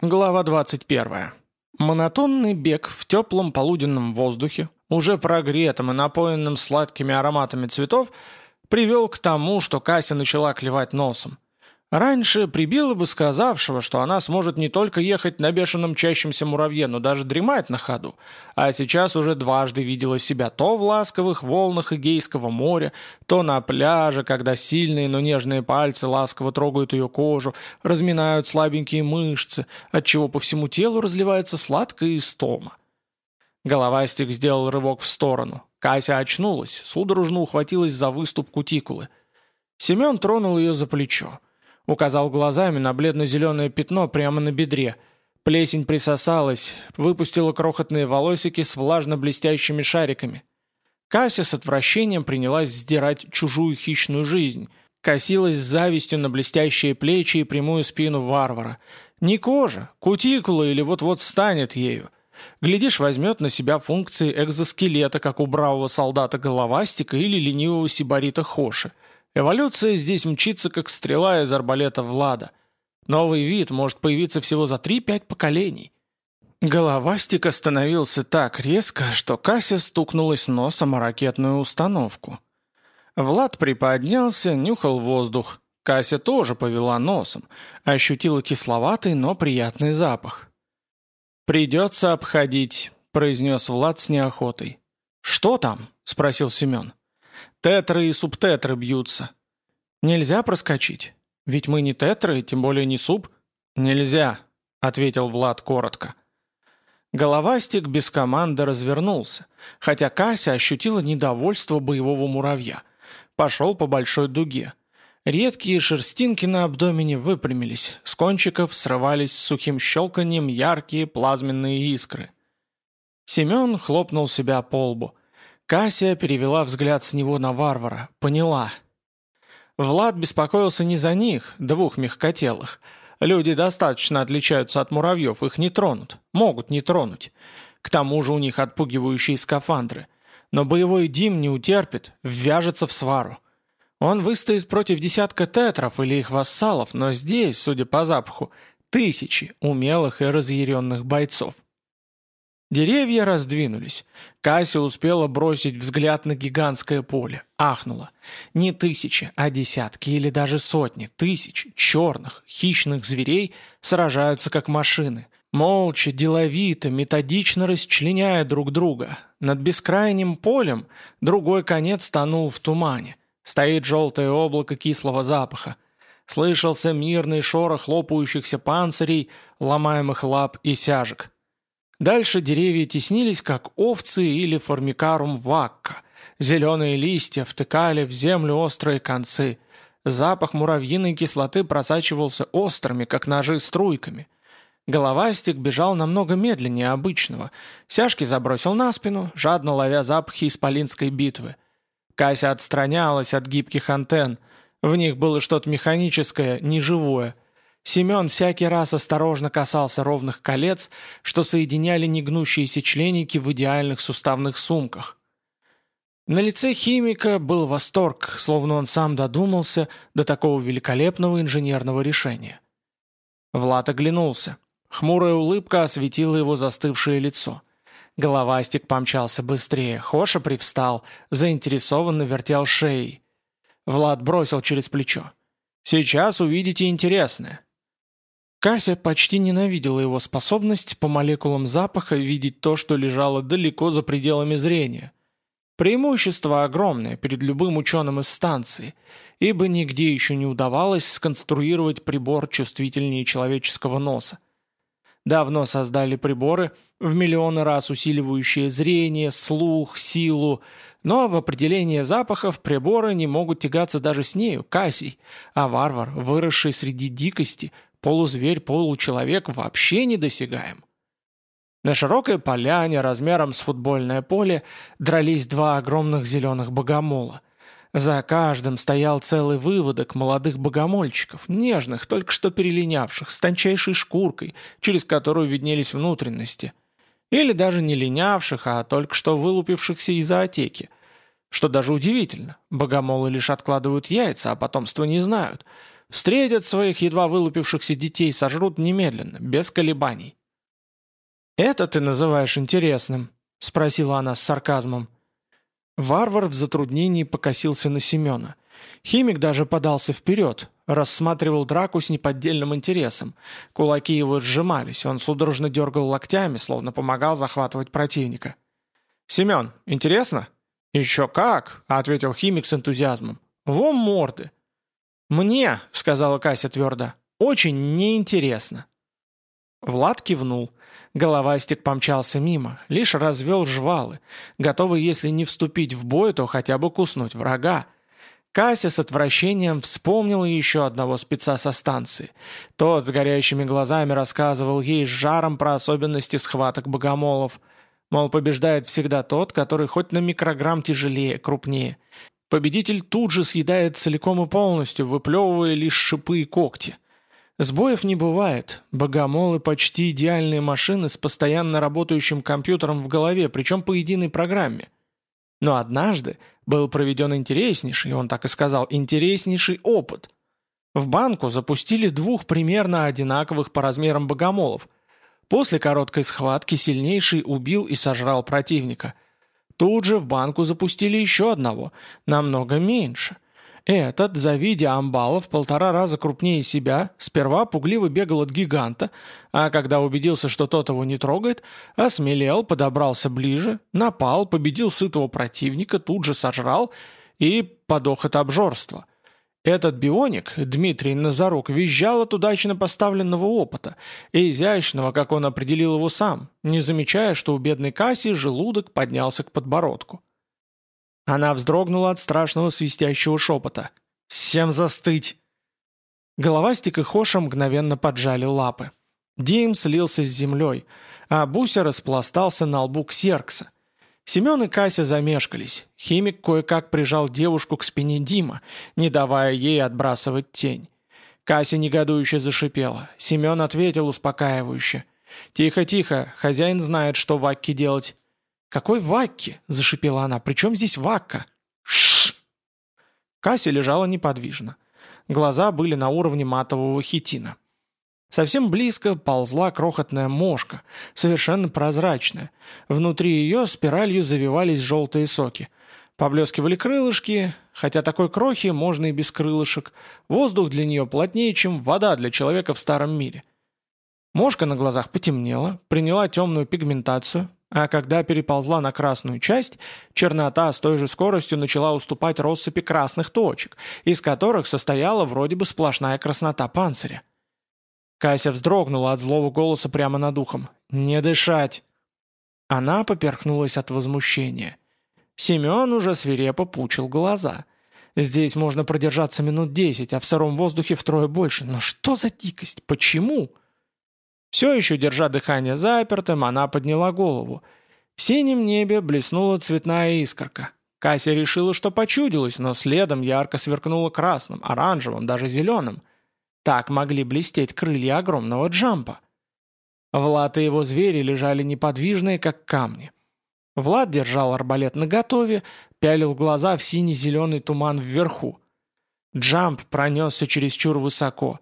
Глава 21. Монотонный бег в теплом полуденном воздухе, уже прогретым и напоенным сладкими ароматами цветов, привел к тому, что Кася начала клевать носом. Раньше прибила бы сказавшего, что она сможет не только ехать на бешеном чащемся муравье, но даже дремать на ходу, а сейчас уже дважды видела себя то в ласковых волнах Эгейского моря, то на пляже, когда сильные, но нежные пальцы ласково трогают ее кожу, разминают слабенькие мышцы, отчего по всему телу разливается сладкая истома. Головастик сделал рывок в сторону. Кася очнулась, судорожно ухватилась за выступ кутикулы. Семен тронул ее за плечо. Указал глазами на бледно-зеленое пятно прямо на бедре. Плесень присосалась, выпустила крохотные волосики с влажно-блестящими шариками. Кася с отвращением принялась сдирать чужую хищную жизнь. Косилась с завистью на блестящие плечи и прямую спину варвара. Не кожа, кутикула или вот-вот станет ею. Глядишь, возьмет на себя функции экзоскелета, как у бравого солдата Головастика или ленивого сибарита Хоши – Эволюция здесь мчится, как стрела из арбалета Влада. Новый вид может появиться всего за 3-5 поколений. Головастик остановился так резко, что Кася стукнулась носом о ракетную установку. Влад приподнялся, нюхал воздух. Кася тоже повела носом, ощутила кисловатый, но приятный запах. «Придется обходить», — произнес Влад с неохотой. «Что там?» — спросил Семен. Тетры и субтетры бьются. Нельзя проскочить. Ведь мы не тетры, тем более не суб. Нельзя, ответил Влад коротко. Головастик без команды развернулся, хотя Кася ощутила недовольство боевого муравья. Пошел по большой дуге. Редкие шерстинки на абдомене выпрямились, с кончиков срывались с сухим щелканием яркие плазменные искры. Семен хлопнул себя по лбу. Кассия перевела взгляд с него на варвара. Поняла. Влад беспокоился не за них, двух мягкотелых. Люди достаточно отличаются от муравьев, их не тронут. Могут не тронуть. К тому же у них отпугивающие скафандры. Но боевой Дим не утерпит, ввяжется в свару. Он выстоит против десятка тетров или их вассалов, но здесь, судя по запаху, тысячи умелых и разъяренных бойцов. Деревья раздвинулись. Кася успела бросить взгляд на гигантское поле. Ахнула. Не тысячи, а десятки или даже сотни, тысяч черных, хищных зверей сражаются как машины. Молча, деловито, методично расчленяя друг друга. Над бескрайним полем другой конец тонул в тумане. Стоит желтое облако кислого запаха. Слышался мирный шорох хлопающихся панцирей, ломаемых лап и сяжек. Дальше деревья теснились, как овцы или формикарум вакка. Зеленые листья втыкали в землю острые концы. Запах муравьиной кислоты просачивался острыми, как ножи, струйками. Головастик бежал намного медленнее обычного. Сяжки забросил на спину, жадно ловя запахи исполинской битвы. Кася отстранялась от гибких антенн. В них было что-то механическое, неживое – Семен всякий раз осторожно касался ровных колец, что соединяли негнущиеся членики в идеальных суставных сумках. На лице химика был восторг, словно он сам додумался до такого великолепного инженерного решения. Влад оглянулся. Хмурая улыбка осветила его застывшее лицо. Головастик помчался быстрее, Хоша привстал, заинтересованно вертел шеей. Влад бросил через плечо. «Сейчас увидите интересное. Кася почти ненавидела его способность по молекулам запаха видеть то, что лежало далеко за пределами зрения. Преимущество огромное перед любым ученым из станции, ибо нигде еще не удавалось сконструировать прибор чувствительнее человеческого носа. Давно создали приборы, в миллионы раз усиливающие зрение, слух, силу, но в определении запахов приборы не могут тягаться даже с нею, Кассий, а варвар, выросший среди дикости – полузверь, получеловек вообще недосягаем. На широкой поляне размером с футбольное поле дрались два огромных зеленых богомола. За каждым стоял целый выводок молодых богомольчиков, нежных, только что перелинявших, с тончайшей шкуркой, через которую виднелись внутренности. Или даже не линявших, а только что вылупившихся из зоотеки. Что даже удивительно, богомолы лишь откладывают яйца, а потомство не знают – Встретят своих едва вылупившихся детей, сожрут немедленно, без колебаний. «Это ты называешь интересным?» — спросила она с сарказмом. Варвар в затруднении покосился на Семена. Химик даже подался вперед, рассматривал драку с неподдельным интересом. Кулаки его сжимались, он судорожно дергал локтями, словно помогал захватывать противника. «Семен, интересно?» «Еще как!» — ответил химик с энтузиазмом. «Вон морды!» «Мне», — сказала Кася твердо, — «очень неинтересно». Влад кивнул. Головастик помчался мимо, лишь развел жвалы, готовый, если не вступить в бой, то хотя бы куснуть врага. Кася с отвращением вспомнила еще одного спеца со станции. Тот с горящими глазами рассказывал ей с жаром про особенности схваток богомолов. Мол, побеждает всегда тот, который хоть на микрограмм тяжелее, крупнее. Победитель тут же съедает целиком и полностью, выплевывая лишь шипы и когти. Сбоев не бывает. Богомолы почти идеальные машины с постоянно работающим компьютером в голове, причем по единой программе. Но однажды был проведен интереснейший, он так и сказал, интереснейший опыт. В банку запустили двух примерно одинаковых по размерам богомолов. После короткой схватки сильнейший убил и сожрал противника – Тут же в банку запустили еще одного, намного меньше. Этот, завидя амбалов полтора раза крупнее себя, сперва пугливо бегал от гиганта, а когда убедился, что тот его не трогает, осмелел, подобрался ближе, напал, победил сытого противника, тут же сожрал и подох от обжорства – этот бионик, Дмитрий Назарук, визжал от удачно поставленного опыта, и изящного, как он определил его сам, не замечая, что у бедной Касси желудок поднялся к подбородку. Она вздрогнула от страшного свистящего шепота. «Всем застыть!» Головастик и Хоша мгновенно поджали лапы. Дим слился с землей, а Буся распластался на лбу Ксеркса. Семен и Кася замешкались. Химик кое-как прижал девушку к спине Дима, не давая ей отбрасывать тень. Кася негодующе зашипела. Семен ответил успокаивающе. «Тихо, тихо, хозяин знает, что Вакки делать». «Какой Вакки?» – зашипела она. «При чем здесь Вакка?» «Шш!» Кася лежала неподвижно. Глаза были на уровне матового хитина. Совсем близко ползла крохотная мошка, совершенно прозрачная. Внутри ее спиралью завивались желтые соки. Поблескивали крылышки, хотя такой крохи можно и без крылышек. Воздух для нее плотнее, чем вода для человека в старом мире. Мошка на глазах потемнела, приняла темную пигментацию, а когда переползла на красную часть, чернота с той же скоростью начала уступать россыпи красных точек, из которых состояла вроде бы сплошная краснота панциря. Кася вздрогнула от злого голоса прямо над ухом. «Не дышать!» Она поперхнулась от возмущения. Семен уже свирепо пучил глаза. Здесь можно продержаться минут десять, а в сыром воздухе втрое больше. Но что за дикость? Почему? Все еще, держа дыхание запертым, она подняла голову. В синем небе блеснула цветная искорка. Кася решила, что почудилась, но следом ярко сверкнула красным, оранжевым, даже зеленым. Так могли блестеть крылья огромного джампа. Влад и его звери лежали неподвижные, как камни. Влад держал арбалет наготове, пялил глаза в синий-зеленый туман вверху. Джамп пронесся чересчур высоко.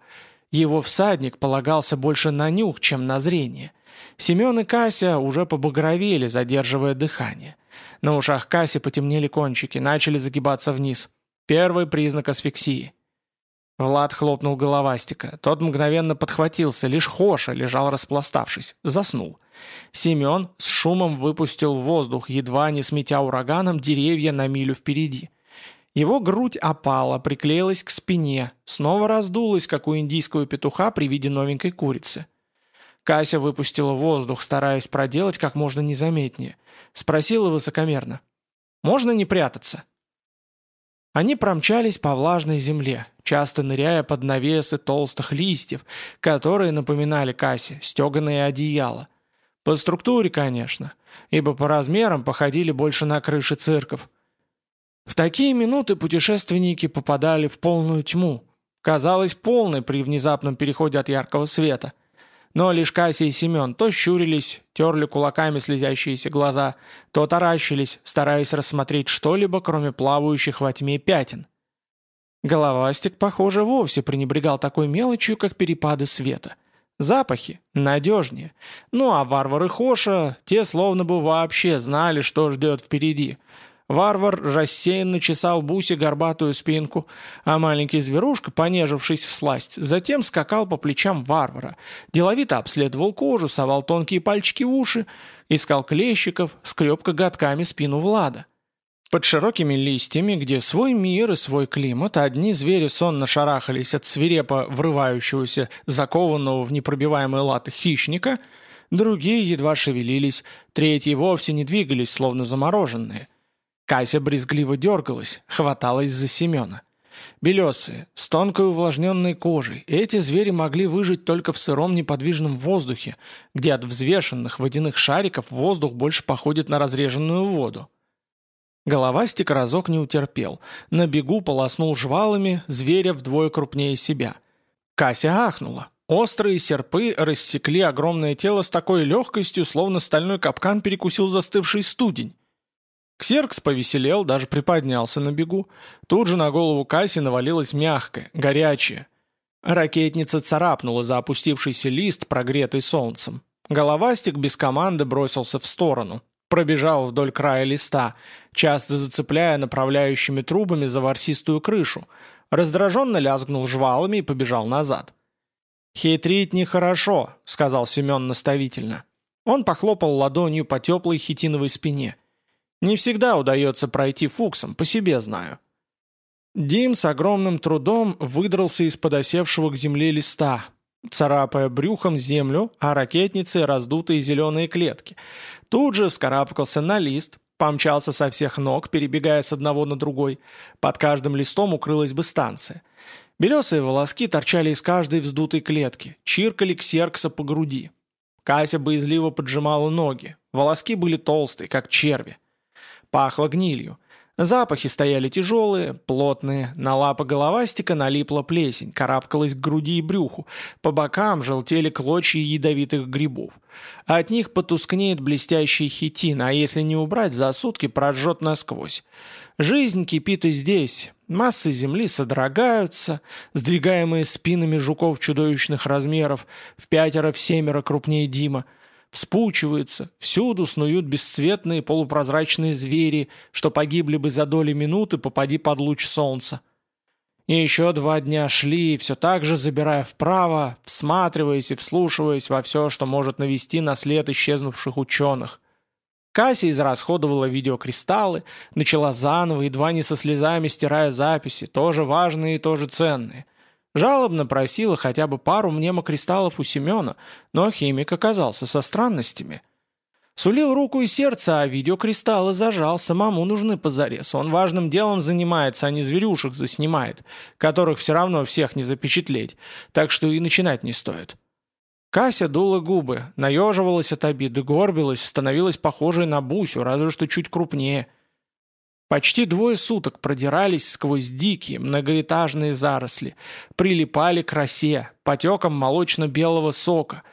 Его всадник полагался больше на нюх, чем на зрение. Семен и Кася уже побагровели, задерживая дыхание. На ушах Каси потемнели кончики, начали загибаться вниз. Первый признак асфиксии. Влад хлопнул головастика. Тот мгновенно подхватился, лишь Хоша лежал распластавшись. Заснул. Семен с шумом выпустил воздух, едва не сметя ураганом деревья на милю впереди. Его грудь опала, приклеилась к спине, снова раздулась, как у индийского петуха при виде новенькой курицы. Кася выпустила воздух, стараясь проделать как можно незаметнее. Спросила высокомерно. «Можно не прятаться?» Они промчались по влажной земле, часто ныряя под навесы толстых листьев, которые напоминали Кассе стеганые одеяла. По структуре, конечно, ибо по размерам походили больше на крыши цирков. В такие минуты путешественники попадали в полную тьму, казалось полной при внезапном переходе от яркого света – но лишь и Семен то щурились, терли кулаками слезящиеся глаза, то таращились, стараясь рассмотреть что-либо, кроме плавающих во тьме пятен. Головастик, похоже, вовсе пренебрегал такой мелочью, как перепады света. Запахи надежнее. Ну а варвары Хоша, те словно бы вообще знали, что ждет впереди. Варвар рассеянно чесал Бусе горбатую спинку, а маленький зверушка, понежившись в сласть, затем скакал по плечам варвара, деловито обследовал кожу, совал тонкие пальчики в уши, искал клещиков, скреб коготками спину Влада. Под широкими листьями, где свой мир и свой климат, одни звери сонно шарахались от свирепо врывающегося, закованного в непробиваемые латы хищника, другие едва шевелились, третьи вовсе не двигались, словно замороженные. Кася брезгливо дергалась, хваталась за Семена. Белесые, с тонкой увлажненной кожей, эти звери могли выжить только в сыром неподвижном воздухе, где от взвешенных водяных шариков воздух больше походит на разреженную воду. Головастик разок не утерпел. На бегу полоснул жвалами, зверя вдвое крупнее себя. Кася ахнула. Острые серпы рассекли огромное тело с такой легкостью, словно стальной капкан перекусил застывший студень. Ксеркс повеселел, даже приподнялся на бегу. Тут же на голову Касси навалилось мягкое, горячее. Ракетница царапнула за опустившийся лист, прогретый солнцем. Головастик без команды бросился в сторону. Пробежал вдоль края листа, часто зацепляя направляющими трубами за ворсистую крышу. Раздраженно лязгнул жвалами и побежал назад. «Хитрить нехорошо», — сказал Семен наставительно. Он похлопал ладонью по теплой хитиновой спине. «Не всегда удается пройти фуксом, по себе знаю». Дим с огромным трудом выдрался из-под осевшего к земле листа, царапая брюхом землю, а ракетницы раздутые зеленые клетки. Тут же вскарабкался на лист, помчался со всех ног, перебегая с одного на другой. Под каждым листом укрылась бы станция. Белесые волоски торчали из каждой вздутой клетки, чиркали ксеркса по груди. Кася боязливо поджимала ноги. Волоски были толстые, как черви. Пахло гнилью. Запахи стояли тяжелые, плотные, на лапы головастика налипла плесень, карабкалась к груди и брюху, по бокам желтели клочья ядовитых грибов. От них потускнеет блестящий хитин, а если не убрать, за сутки прожжет насквозь. Жизнь кипит и здесь. Массы земли содрогаются, сдвигаемые спинами жуков чудовищных размеров, в пятеро-в семеро крупнее Дима – Вспучивается, всюду снуют бесцветные полупрозрачные звери, что погибли бы за доли минуты, попади под луч солнца. И еще два дня шли, все так же забирая вправо, всматриваясь и вслушиваясь во все, что может навести на след исчезнувших ученых. Касsia израсходовала видеокристаллы, начала заново, едва не со слезами стирая записи, тоже важные и тоже ценные – Жалобно просила хотя бы пару мнемокристаллов у Семена, но химик оказался со странностями. Сулил руку и сердце, а видеокристаллы зажал, самому нужны позарез. Он важным делом занимается, а не зверюшек заснимает, которых все равно всех не запечатлеть, так что и начинать не стоит. Кася дула губы, наеживалась от обиды, горбилась, становилась похожей на Бусю, разве что чуть крупнее – Почти двое суток продирались сквозь дикие многоэтажные заросли, прилипали к росе, потекам молочно-белого сока,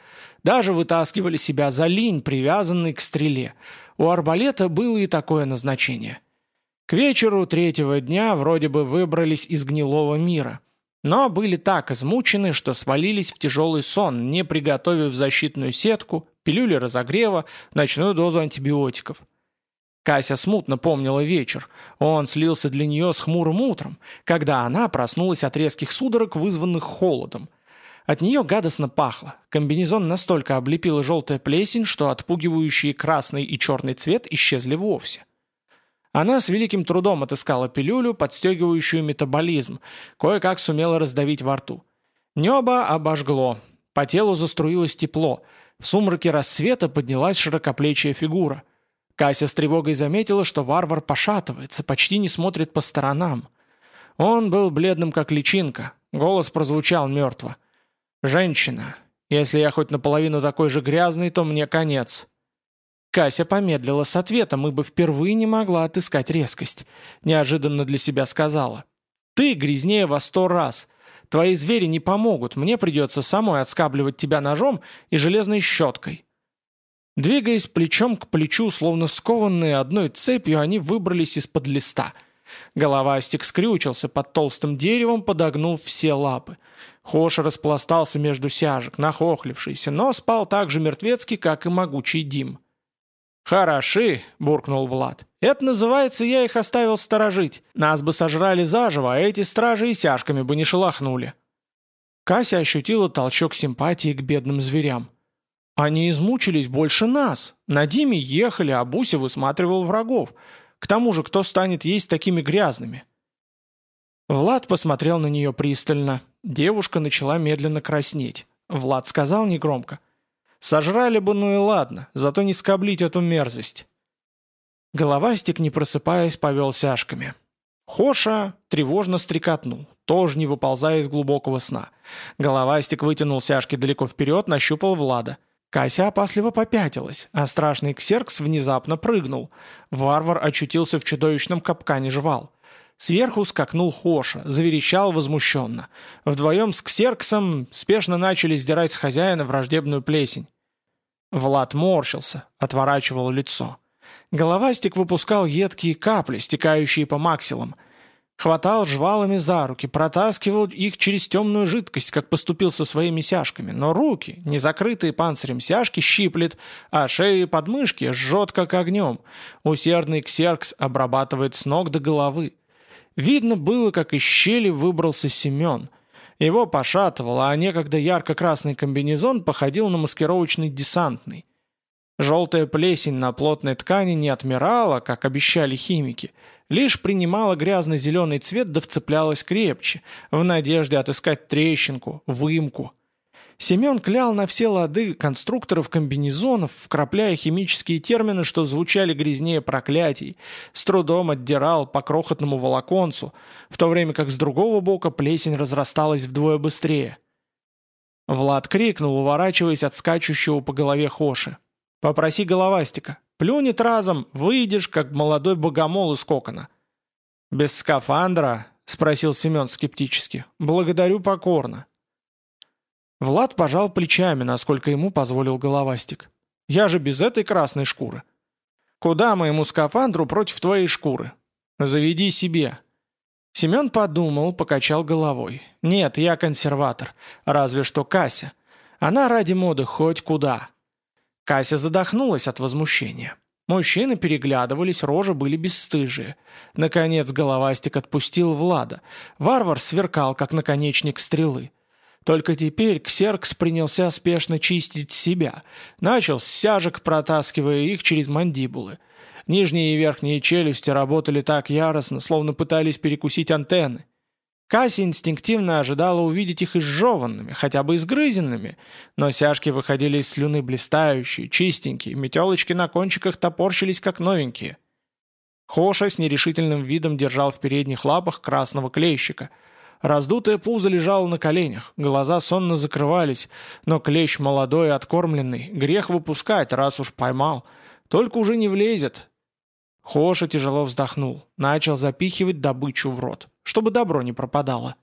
даже вытаскивали себя за линь, привязанный к стреле. У арбалета было и такое назначение. К вечеру третьего дня вроде бы выбрались из гнилого мира, но были так измучены, что свалились в тяжелый сон, не приготовив защитную сетку, пилюли разогрева, ночную дозу антибиотиков. Кася смутно помнила вечер. Он слился для нее с хмурым утром, когда она проснулась от резких судорог, вызванных холодом. От нее гадостно пахло. Комбинезон настолько облепила желтая плесень, что отпугивающие красный и черный цвет исчезли вовсе. Она с великим трудом отыскала пилюлю, подстегивающую метаболизм, кое-как сумела раздавить во рту. Небо обожгло, по телу заструилось тепло, в сумраке рассвета поднялась широкоплечья фигура – Кася с тревогой заметила, что варвар пошатывается, почти не смотрит по сторонам. Он был бледным, как личинка. Голос прозвучал мертво. «Женщина, если я хоть наполовину такой же грязный, то мне конец». Кася помедлила с ответом, ибо впервые не могла отыскать резкость. Неожиданно для себя сказала. «Ты грязнее во сто раз. Твои звери не помогут, мне придется самой отскабливать тебя ножом и железной щеткой». Двигаясь плечом к плечу, словно скованные одной цепью, они выбрались из-под листа. Головастик скрючился под толстым деревом, подогнув все лапы. Хоша распластался между сяжек, нахохлившийся, но спал так же мертвецки, как и могучий Дим. «Хороши!» — буркнул Влад. «Это называется, я их оставил сторожить. Нас бы сожрали заживо, а эти стражи и сяжками бы не шелохнули». Кася ощутила толчок симпатии к бедным зверям. Они измучились больше нас. На Диме ехали, а Буся высматривал врагов. К тому же, кто станет есть такими грязными? Влад посмотрел на нее пристально. Девушка начала медленно краснеть. Влад сказал негромко. «Сожрали бы, ну и ладно, зато не скоблить эту мерзость». Головастик, не просыпаясь, повел сяжками. Хоша тревожно стрекотнул, тоже не выползая из глубокого сна. Головастик вытянул сяжки далеко вперед, нащупал Влада. Кася опасливо попятилась, а страшный ксеркс внезапно прыгнул. Варвар очутился в чудовищном капкане жвал. Сверху скакнул Хоша, заверещал возмущенно. Вдвоем с Ксерксом спешно начали сдирать с хозяина враждебную плесень. Влад морщился, отворачивал лицо. Головастик выпускал едкие капли, стекающие по максилам. Хватал жвалами за руки, протаскивал их через темную жидкость, как поступил со своими сяжками, но руки, не закрытые панцирем сяжки, щиплет, а шеи и подмышки жжет, как огнем. Усердный ксеркс обрабатывает с ног до головы. Видно было, как из щели выбрался Семен. Его пошатывало, а некогда ярко-красный комбинезон походил на маскировочный десантный. Желтая плесень на плотной ткани не отмирала, как обещали химики, лишь принимала грязно-зеленый цвет да вцеплялась крепче, в надежде отыскать трещинку, выемку – Семен клял на все лады конструкторов комбинезонов, вкрапляя химические термины, что звучали грязнее проклятий, с трудом отдирал по крохотному волоконцу, в то время как с другого бока плесень разрасталась вдвое быстрее. Влад крикнул, уворачиваясь от скачущего по голове Хоши. «Попроси головастика. Плюнет разом, выйдешь, как молодой богомол из кокона». «Без скафандра?» — спросил Семен скептически. «Благодарю покорно». Влад пожал плечами, насколько ему позволил головастик. «Я же без этой красной шкуры». «Куда моему скафандру против твоей шкуры?» «Заведи себе». Семен подумал, покачал головой. «Нет, я консерватор. Разве что Кася. Она ради моды хоть куда». Кася задохнулась от возмущения. Мужчины переглядывались, рожи были бесстыжие. Наконец головастик отпустил Влада. Варвар сверкал, как наконечник стрелы. Только теперь Ксеркс принялся спешно чистить себя. Начал с сяжек, протаскивая их через мандибулы. Нижние и верхние челюсти работали так яростно, словно пытались перекусить антенны. Касси инстинктивно ожидала увидеть их изжеванными, хотя бы изгрызенными, но сяжки выходили из слюны блистающие, чистенькие, метелочки на кончиках топорщились как новенькие. Хоша с нерешительным видом держал в передних лапах красного клейщика – Раздутое пузо лежало на коленях, глаза сонно закрывались, но клещ молодой и откормленный, грех выпускать, раз уж поймал. Только уже не влезет. Хоша тяжело вздохнул, начал запихивать добычу в рот, чтобы добро не пропадало.